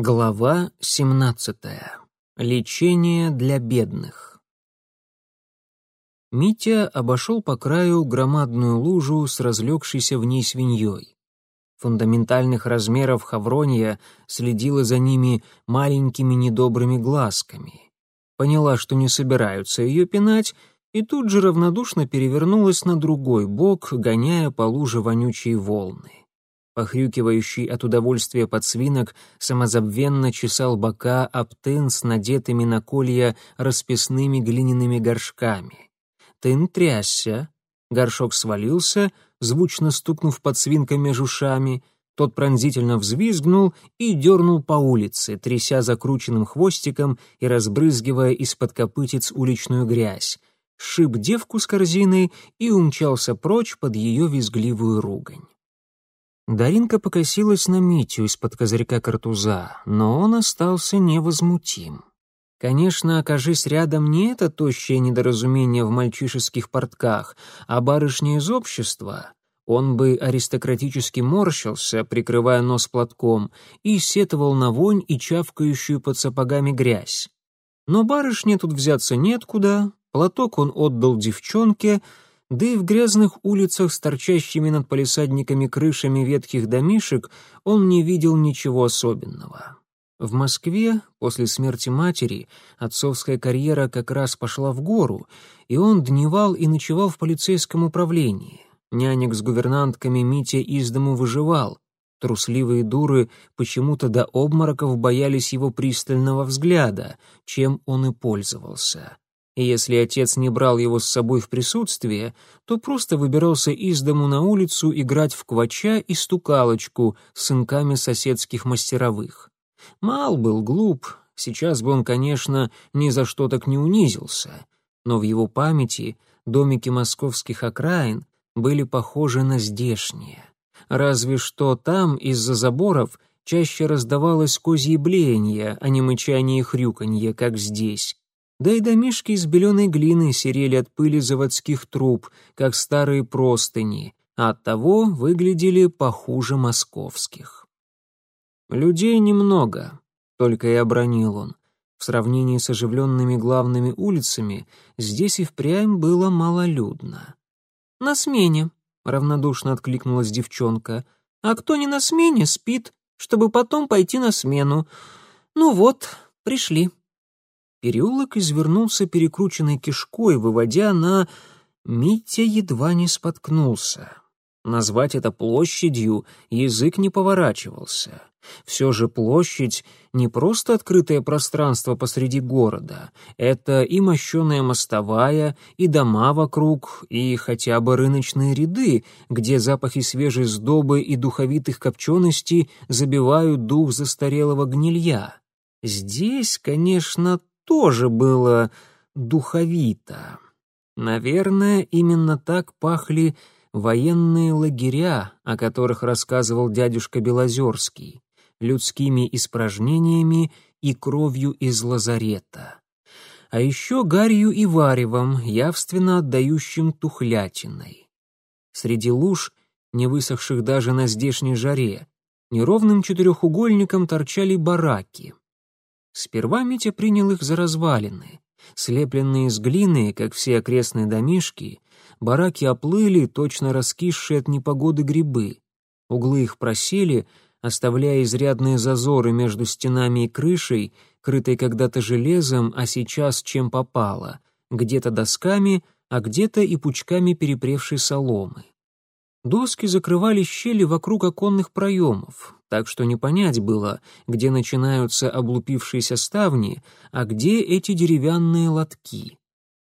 Глава 17. Лечение для бедных. Митя обошел по краю громадную лужу с разлегшейся в ней свиньей. Фундаментальных размеров Хавронья следила за ними маленькими недобрыми глазками. Поняла, что не собираются ее пинать, и тут же равнодушно перевернулась на другой бок, гоняя по луже вонючие волны. Похрюкивающий от удовольствия подсвинок самозабвенно чесал бока об тын с надетыми на колья расписными глиняными горшками. Тын трясся, горшок свалился, звучно стукнув подсвинком между ушами, тот пронзительно взвизгнул и дернул по улице, тряся закрученным хвостиком и разбрызгивая из-под копытец уличную грязь, шиб девку с корзиной и умчался прочь под ее визгливую ругань. Даринка покосилась на Митю из-под козырька картуза, но он остался невозмутим. Конечно, окажись рядом не это тощее недоразумение в мальчишеских портках, а барышня из общества, он бы аристократически морщился, прикрывая нос платком, и сетовал на вонь и чавкающую под сапогами грязь. Но барышне тут взяться неоткуда, платок он отдал девчонке — да и в грязных улицах с торчащими над палисадниками крышами ветхих домишек он не видел ничего особенного. В Москве после смерти матери отцовская карьера как раз пошла в гору, и он дневал и ночевал в полицейском управлении. Нянек с гувернантками Митя из дому выживал. Трусливые дуры почему-то до обмороков боялись его пристального взгляда, чем он и пользовался и если отец не брал его с собой в присутствие, то просто выбирался из дому на улицу играть в квача и стукалочку с сынками соседских мастеровых. Мал был глуп, сейчас бы он, конечно, ни за что так не унизился, но в его памяти домики московских окраин были похожи на здешние. Разве что там из-за заборов чаще раздавалось козье блеяние, а не мычание и хрюканье, как здесь, да и домишки из беленой глины серели от пыли заводских труб, как старые простыни, а оттого выглядели похуже московских. «Людей немного», — только и обронил он. В сравнении с оживленными главными улицами здесь и впрямь было малолюдно. «На смене», — равнодушно откликнулась девчонка. «А кто не на смене, спит, чтобы потом пойти на смену. Ну вот, пришли». Переулок извернулся перекрученной кишкой, выводя на... Митя едва не споткнулся. Назвать это площадью язык не поворачивался. Все же площадь — не просто открытое пространство посреди города. Это и мощеная мостовая, и дома вокруг, и хотя бы рыночные ряды, где запахи свежей сдобы и духовитых копченостей забивают дух застарелого гнилья. Здесь, конечно, тоже было духовито. Наверное, именно так пахли военные лагеря, о которых рассказывал дядюшка Белозерский, людскими испражнениями и кровью из лазарета. А еще гарью и варевом, явственно отдающим тухлятиной. Среди луж, не высохших даже на здешней жаре, неровным четырехугольником торчали бараки. Сперва Митя принял их за развалины. Слепленные из глины, как все окрестные домишки, бараки оплыли, точно раскисшие от непогоды грибы. Углы их просели, оставляя изрядные зазоры между стенами и крышей, крытой когда-то железом, а сейчас чем попало, где-то досками, а где-то и пучками перепревшей соломы. Доски закрывали щели вокруг оконных проемов, так что не понять было, где начинаются облупившиеся ставни, а где эти деревянные лотки.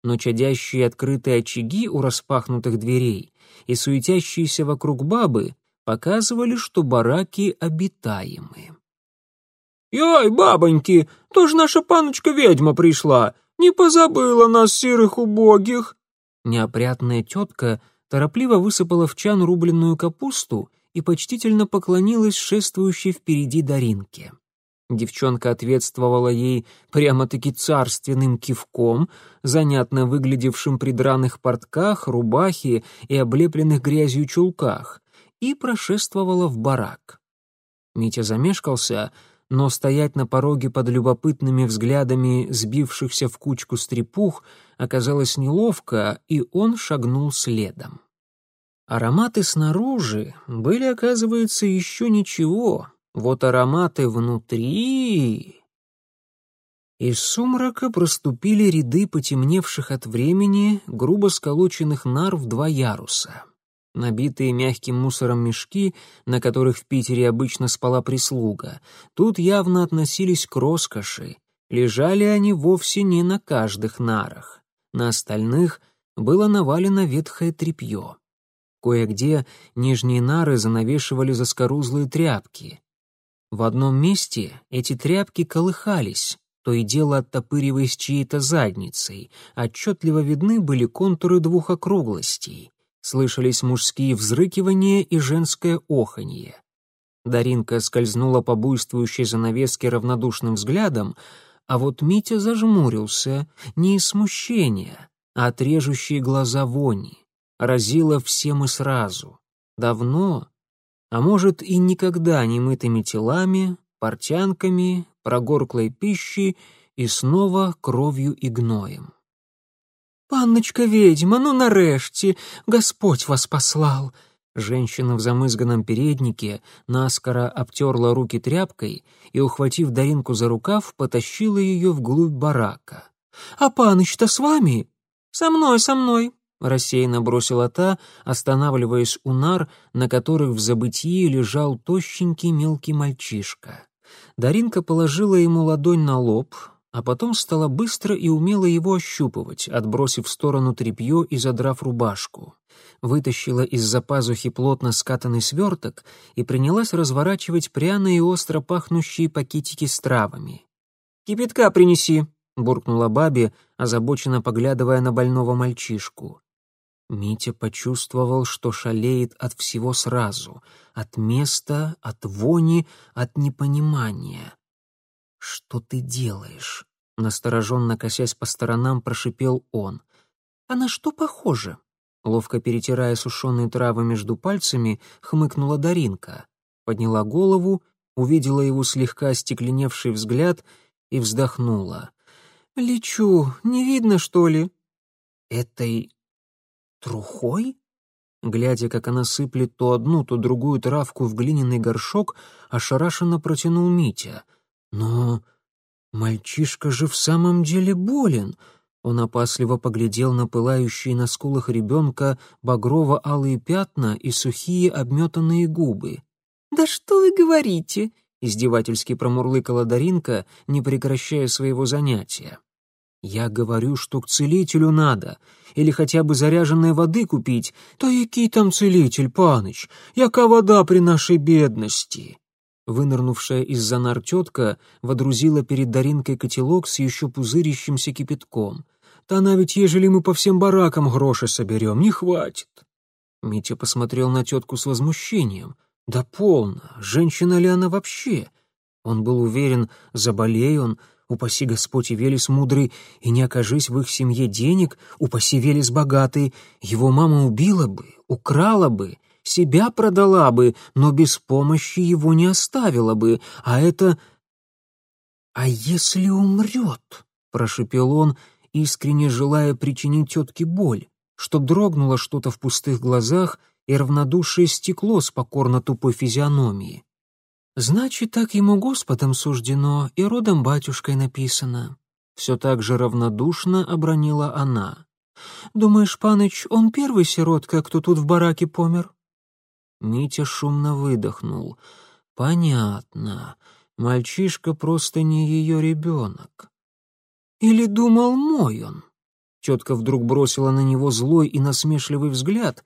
Но чадящие открытые очаги у распахнутых дверей и суетящиеся вокруг бабы показывали, что бараки обитаемы. «Яй, бабоньки, то ж наша паночка-ведьма пришла, не позабыла нас, серых убогих!» Неопрятная тетка торопливо высыпала в чан рубленную капусту и почтительно поклонилась шествующей впереди Даринке. Девчонка ответствовала ей прямо-таки царственным кивком, занятно выглядевшим при драных портках, рубахе и облепленных грязью чулках, и прошествовала в барак. Митя замешкался, но стоять на пороге под любопытными взглядами сбившихся в кучку стрепух оказалось неловко, и он шагнул следом. Ароматы снаружи были, оказывается, еще ничего, вот ароматы внутри... Из сумрака проступили ряды потемневших от времени, грубо сколоченных нар в два яруса. Набитые мягким мусором мешки, на которых в Питере обычно спала прислуга, тут явно относились к роскоши. Лежали они вовсе не на каждых нарах. На остальных было навалено ветхое тряпье. Кое-где нижние нары занавешивали заскорузлые тряпки. В одном месте эти тряпки колыхались, то и дело оттопыриваясь чьей-то задницей, отчетливо видны были контуры двух округлостей, слышались мужские взрыкивания и женское оханье. Даринка скользнула по буйствующей занавеске равнодушным взглядом, а вот Митя зажмурился не из смущения, а от режущей глаза вони. Разило всем и сразу. Давно, а может и никогда не мытыми телами, портянками, прогорклой пищей и снова кровью и гноем. «Панночка ведьма, ну нарешті, Господь вас послал!» Женщина в замызганном переднике наскоро обтерла руки тряпкой и, ухватив Даринку за рукав, потащила ее вглубь барака. «А паныч-то с вами?» «Со мной, со мной», — рассеянно бросила та, останавливаясь у нар, на которых в забытии лежал тощенький мелкий мальчишка. Даринка положила ему ладонь на лоб, а потом стала быстро и умело его ощупывать, отбросив в сторону тряпье и задрав рубашку. Вытащила из-за пазухи плотно скатанный сверток и принялась разворачивать пряные и остро пахнущие пакетики с травами. «Кипятка принеси», — буркнула бабе, озабоченно поглядывая на больного мальчишку. Митя почувствовал, что шалеет от всего сразу, от места, от вони, от непонимания. «Что ты делаешь?» — настороженно косясь по сторонам, прошипел он. «А на что похоже?» Ловко перетирая сушеные травы между пальцами, хмыкнула Даринка. Подняла голову, увидела его слегка остекленевший взгляд и вздохнула. «Лечу, не видно, что ли?» «Этой Трухой? Глядя, как она сыплет то одну, то другую травку в глиняный горшок, ошарашенно протянул Митя. Но мальчишка же в самом деле болен. Он опасливо поглядел на пылающие на скулах ребенка багрово-алые пятна и сухие обметанные губы. «Да что вы говорите?» — издевательски промурлыкала Даринка, не прекращая своего занятия. «Я говорю, что к целителю надо, или хотя бы заряженной воды купить. Да який там целитель, паныч, яка вода при нашей бедности?» Вынырнувшая из-за нар тетка водрузила перед Даринкой котелок с еще пузырящимся кипятком. «Да она ведь, ежели мы по всем баракам гроши соберем, не хватит!» Митя посмотрел на тетку с возмущением. «Да полно! Женщина ли она вообще?» Он был уверен, заболей он, упаси Господь и Велес мудрый, и не окажись в их семье денег, упаси Велес богатый, его мама убила бы, украла бы, себя продала бы, но без помощи его не оставила бы, а это... «А если умрет?» — прошепел он, искренне желая причинить тетке боль, чтоб дрогнуло что-то в пустых глазах и равнодушие стекло с покорно тупой физиономии. Значит, так ему Господом суждено и родом батюшкой написано. Все так же равнодушно обронила она. Думаешь, паныч, он первый сиротка, кто тут в бараке помер? Митя шумно выдохнул. Понятно. Мальчишка просто не ее ребенок. Или думал мой он? Тетка вдруг бросила на него злой и насмешливый взгляд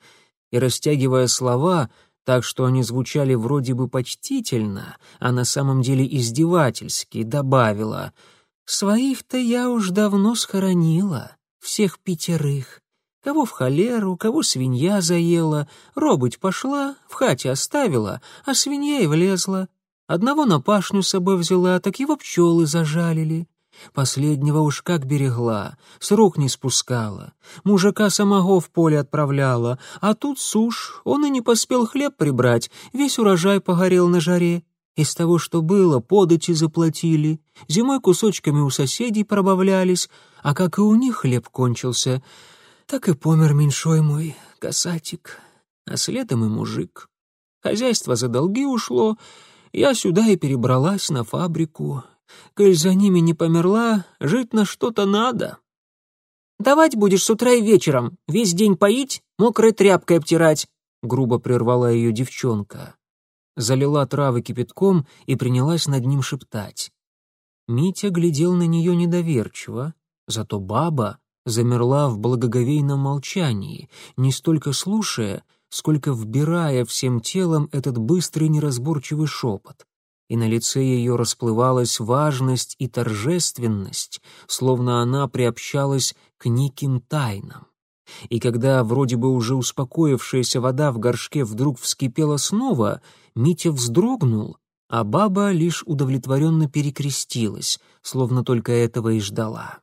и, растягивая слова, так что они звучали вроде бы почтительно, а на самом деле издевательски, добавила «Своих-то я уж давно схоронила, всех пятерых. Кого в холеру, кого свинья заела, робыть пошла, в хате оставила, а свинья и влезла. Одного на пашню с собой взяла, так его пчелы зажалили. Последнего уж как берегла, с рук не спускала. Мужика самого в поле отправляла, а тут сушь, он и не поспел хлеб прибрать, весь урожай погорел на жаре. Из того, что было, подати заплатили, зимой кусочками у соседей пробавлялись, а как и у них хлеб кончился, так и помер меньшой мой, касатик, а следом и мужик. Хозяйство за долги ушло, я сюда и перебралась на фабрику. Коль за ними не померла, жить на что-то надо. «Давать будешь с утра и вечером, весь день поить, мокрой тряпкой обтирать», — грубо прервала ее девчонка залила травы кипятком и принялась над ним шептать. Митя глядел на нее недоверчиво, зато баба замерла в благоговейном молчании, не столько слушая, сколько вбирая всем телом этот быстрый неразборчивый шепот. И на лице ее расплывалась важность и торжественность, словно она приобщалась к неким тайнам. И когда вроде бы уже успокоившаяся вода в горшке вдруг вскипела снова, Митя вздрогнул, а баба лишь удовлетворенно перекрестилась, словно только этого и ждала.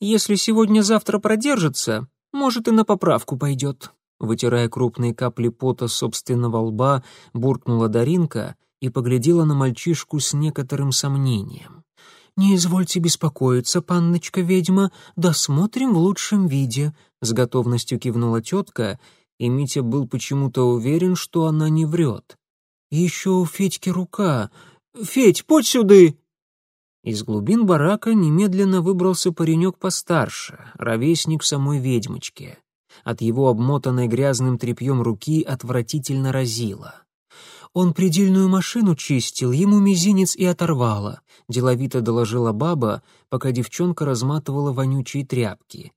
«Если сегодня-завтра продержится, может, и на поправку пойдет». Вытирая крупные капли пота собственного лба, буркнула Даринка и поглядела на мальчишку с некоторым сомнением. «Не извольте беспокоиться, панночка-ведьма, досмотрим в лучшем виде», — с готовностью кивнула тетка, и Митя был почему-то уверен, что она не врет. «Еще у Федьки рука. Федь, подь сюды!» Из глубин барака немедленно выбрался паренек постарше, ровесник самой ведьмочки. От его обмотанной грязным тряпьем руки отвратительно разило. Он предельную машину чистил, ему мизинец и оторвало. Деловито доложила баба, пока девчонка разматывала вонючие тряпки.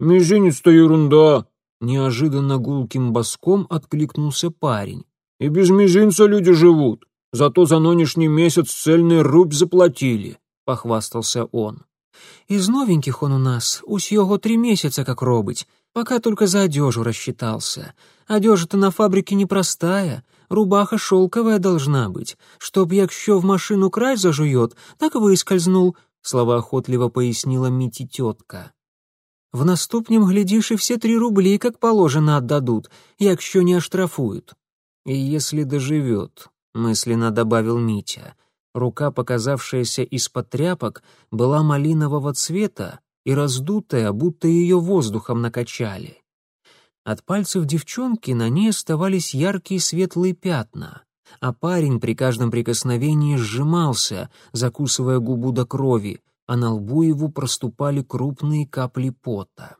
«Мизинец-то ерунда!» Неожиданно гулким боском откликнулся парень. «И без мизинца люди живут. Зато за нынешний месяц цельный рубь заплатили», — похвастался он. «Из новеньких он у нас, усь його три месяца как робить, пока только за одежу рассчитался. Одежа-то на фабрике непростая, рубаха шелковая должна быть. Чтоб якщо в машину край зажует, так выскользнул», — словоохотливо пояснила Мити тетка. «В наступнем, глядишь, и все три рубли, как положено, отдадут, якщо не оштрафуют». «И если доживет», — мысленно добавил Митя. Рука, показавшаяся из-под тряпок, была малинового цвета и раздутая, будто ее воздухом накачали. От пальцев девчонки на ней оставались яркие светлые пятна, а парень при каждом прикосновении сжимался, закусывая губу до крови, а на лбу его проступали крупные капли пота.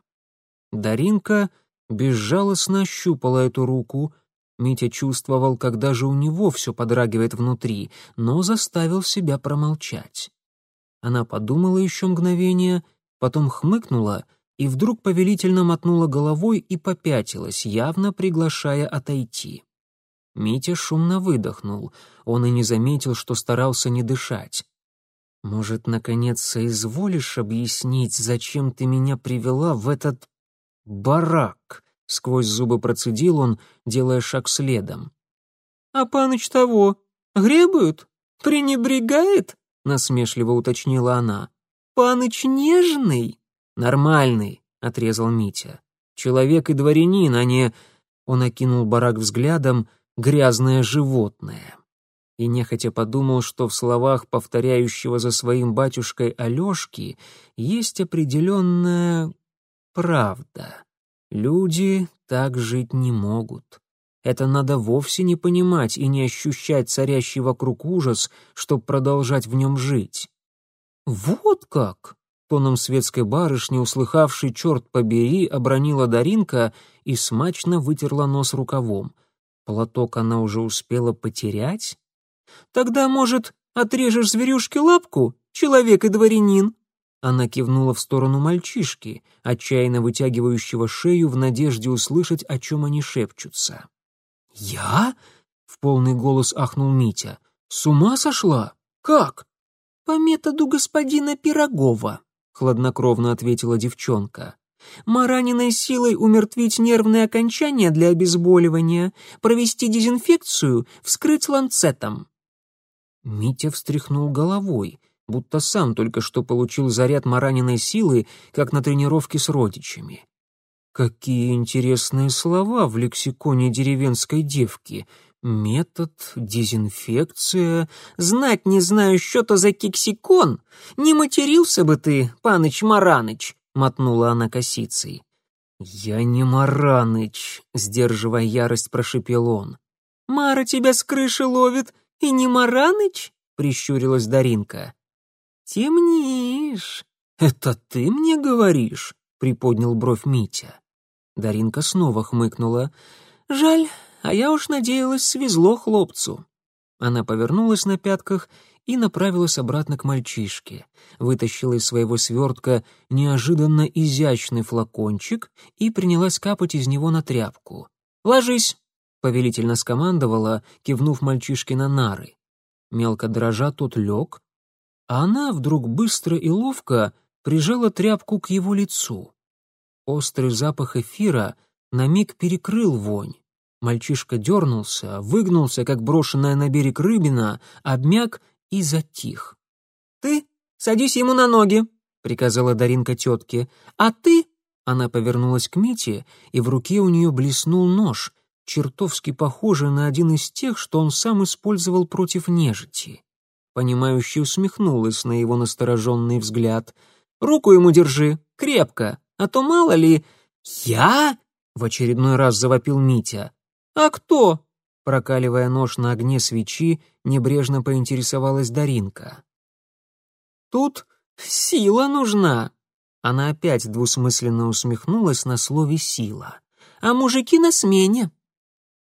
Даринка безжалостно ощупала эту руку, Митя чувствовал, когда же у него все подрагивает внутри, но заставил себя промолчать. Она подумала еще мгновение, потом хмыкнула — и вдруг повелительно мотнула головой и попятилась, явно приглашая отойти. Митя шумно выдохнул, он и не заметил, что старался не дышать. «Может, наконец соизволишь объяснить, зачем ты меня привела в этот барак?» — сквозь зубы процедил он, делая шаг следом. «А паныч того, гребают? Пренебрегает?» — насмешливо уточнила она. «Паныч нежный?» «Нормальный», — отрезал Митя. «Человек и дворянин, а не...» Он окинул барак взглядом «грязное животное». И нехотя подумал, что в словах повторяющего за своим батюшкой Алешки есть определенная правда. Люди так жить не могут. Это надо вовсе не понимать и не ощущать царящий вокруг ужас, чтобы продолжать в нем жить. «Вот как!» тоном светской барышни, услыхавший «черт побери», обронила Даринка и смачно вытерла нос рукавом. Платок она уже успела потерять? «Тогда, может, отрежешь зверюшке лапку, человек и дворянин?» Она кивнула в сторону мальчишки, отчаянно вытягивающего шею в надежде услышать, о чем они шепчутся. «Я?» — в полный голос ахнул Митя. «С ума сошла? Как?» «По методу господина Пирогова», — хладнокровно ответила девчонка. «Мараниной силой умертвить нервные окончания для обезболивания, провести дезинфекцию, вскрыть ланцетом». Митя встряхнул головой, будто сам только что получил заряд мараниной силы, как на тренировке с родичами. Какие интересные слова в лексиконе деревенской девки. Метод, дезинфекция. Знать не знаю, что-то за кексикон. Не матерился бы ты, паныч Мараныч, мотнула она косицей. Я не Мараныч, сдерживая ярость, прошипел он. Мара тебя с крыши ловит, и не Мараныч? прищурилась Даринка. Темнишь. Это ты мне говоришь? приподнял бровь Митя. Даринка снова хмыкнула. Жаль, а я уж надеялась, свезло хлопцу. Она повернулась на пятках и направилась обратно к мальчишке, вытащила из своего свертка неожиданно изящный флакончик и принялась капать из него на тряпку. «Ложись!» — повелительно скомандовала, кивнув мальчишке на нары. Мелко дрожа тот лег, а она вдруг быстро и ловко прижала тряпку к его лицу. Острый запах эфира на миг перекрыл вонь. Мальчишка дернулся, выгнулся, как брошенная на берег рыбина, обмяк и затих. «Ты садись ему на ноги», — приказала Даринка тетке. «А ты...» — она повернулась к Мите, и в руке у нее блеснул нож, чертовски похожий на один из тех, что он сам использовал против нежити. Понимающе усмехнулась на его настороженный взгляд. «Руку ему держи, крепко, а то мало ли...» «Я?» — в очередной раз завопил Митя. «А кто?» Прокаливая нож на огне свечи, небрежно поинтересовалась Даринка. «Тут сила нужна!» Она опять двусмысленно усмехнулась на слове «сила». «А мужики на смене!»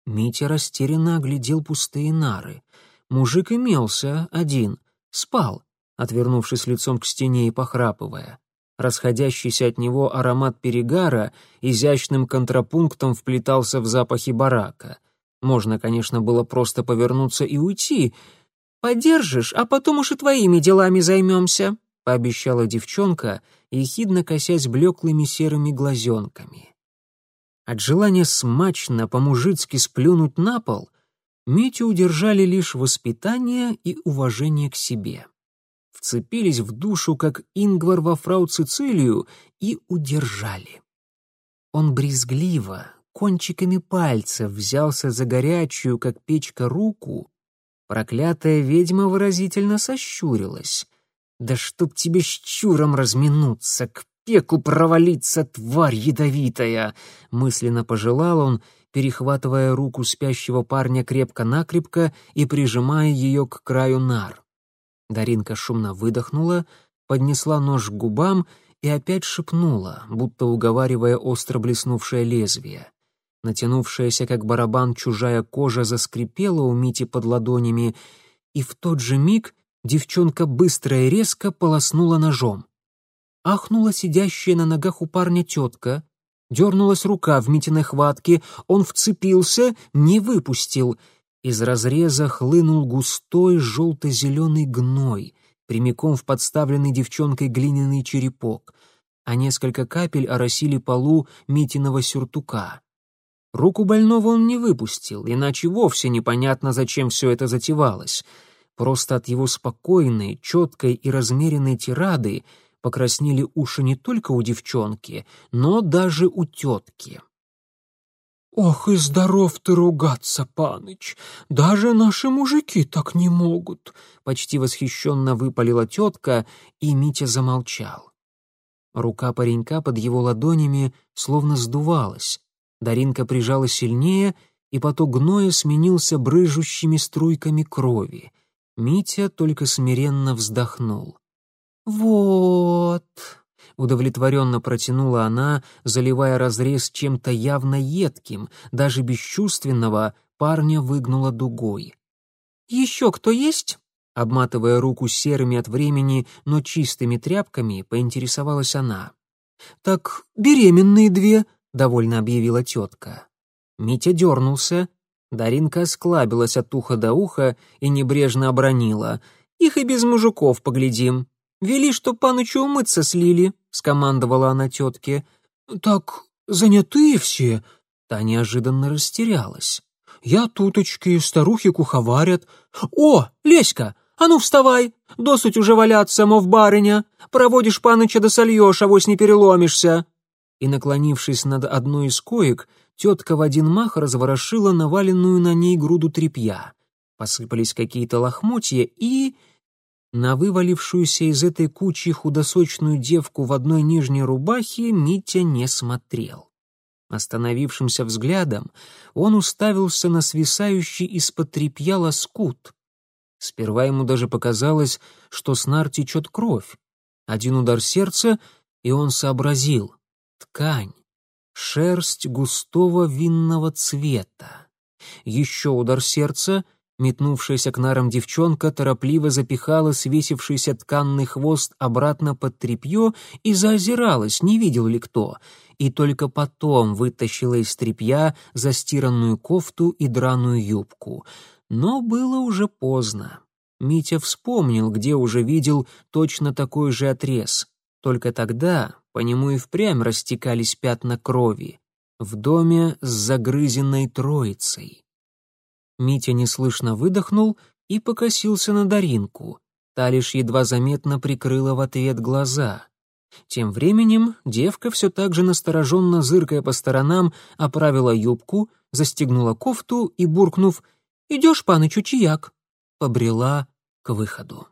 Митя растерянно оглядел пустые нары. Мужик имелся, один, спал, отвернувшись лицом к стене и похрапывая. Расходящийся от него аромат перегара изящным контрапунктом вплетался в запахи барака. Можно, конечно, было просто повернуться и уйти. «Подержишь, а потом уж и твоими делами займемся», — пообещала девчонка, ехидно косясь блеклыми серыми глазенками. От желания смачно, по-мужицки сплюнуть на пол, Митю удержали лишь воспитание и уважение к себе вцепились в душу, как Ингвар во фрау Цицилию, и удержали. Он брезгливо, кончиками пальцев взялся за горячую, как печка, руку. Проклятая ведьма выразительно сощурилась. «Да чтоб тебе с чуром разминуться, к пеку провалиться, тварь ядовитая!» Мысленно пожелал он, перехватывая руку спящего парня крепко-накрепко и прижимая ее к краю нар. Даринка шумно выдохнула, поднесла нож к губам и опять шепнула, будто уговаривая остро блеснувшее лезвие. Натянувшаяся, как барабан, чужая кожа заскрипела у Мити под ладонями, и в тот же миг девчонка быстро и резко полоснула ножом. Ахнула сидящая на ногах у парня тетка, дернулась рука в Митиной хватке, он вцепился, не выпустил — из разреза хлынул густой желто-зеленый гной, прямиком в подставленный девчонкой глиняный черепок, а несколько капель оросили полу Митиного сюртука. Руку больного он не выпустил, иначе вовсе непонятно, зачем все это затевалось. Просто от его спокойной, четкой и размеренной тирады покраснели уши не только у девчонки, но даже у тетки. «Ох, и здоров ты ругаться, паныч! Даже наши мужики так не могут!» Почти восхищенно выпалила тетка, и Митя замолчал. Рука паренька под его ладонями словно сдувалась. Даринка прижала сильнее, и поток гноя сменился брыжущими струйками крови. Митя только смиренно вздохнул. «Вот», удовлетворенно протянула она, заливая разрез чем-то явно едким, даже бесчувственного, парня выгнула дугой. «Еще кто есть?» Обматывая руку серыми от времени, но чистыми тряпками, поинтересовалась она. «Так беременные две», — довольно объявила тетка. Митя дернулся. Даринка склабилась от уха до уха и небрежно обронила. «Их и без мужиков поглядим». «Вели, что панычу умыться слили», — скомандовала она тетке. «Так занятые все?» Та неожиданно растерялась. «Я туточки, старухи куховарят». «О, Леська, а ну вставай! Досуть уже валяться, мов барыня! Проводишь паныча да сольешь, авось не переломишься!» И, наклонившись над одной из коек, тетка в один мах разворошила наваленную на ней груду тряпья. Посыпались какие-то лохмотья и... На вывалившуюся из этой кучи худосочную девку в одной нижней рубахе Митя не смотрел. Остановившимся взглядом он уставился на свисающий из-под тряпья лоскут. Сперва ему даже показалось, что с нар течет кровь. Один удар сердца, и он сообразил — ткань, шерсть густого винного цвета. Еще удар сердца — Метнувшаяся к нарам девчонка торопливо запихала свесившийся тканный хвост обратно под тряпье и заозиралась, не видел ли кто, и только потом вытащила из тряпья застиранную кофту и драную юбку. Но было уже поздно. Митя вспомнил, где уже видел точно такой же отрез. Только тогда по нему и впрямь растекались пятна крови. В доме с загрызенной троицей. Митя неслышно выдохнул и покосился на Даринку. Та лишь едва заметно прикрыла в ответ глаза. Тем временем девка, все так же настороженно зыркая по сторонам, оправила юбку, застегнула кофту и, буркнув «Идешь, паныч, учияк», побрела к выходу.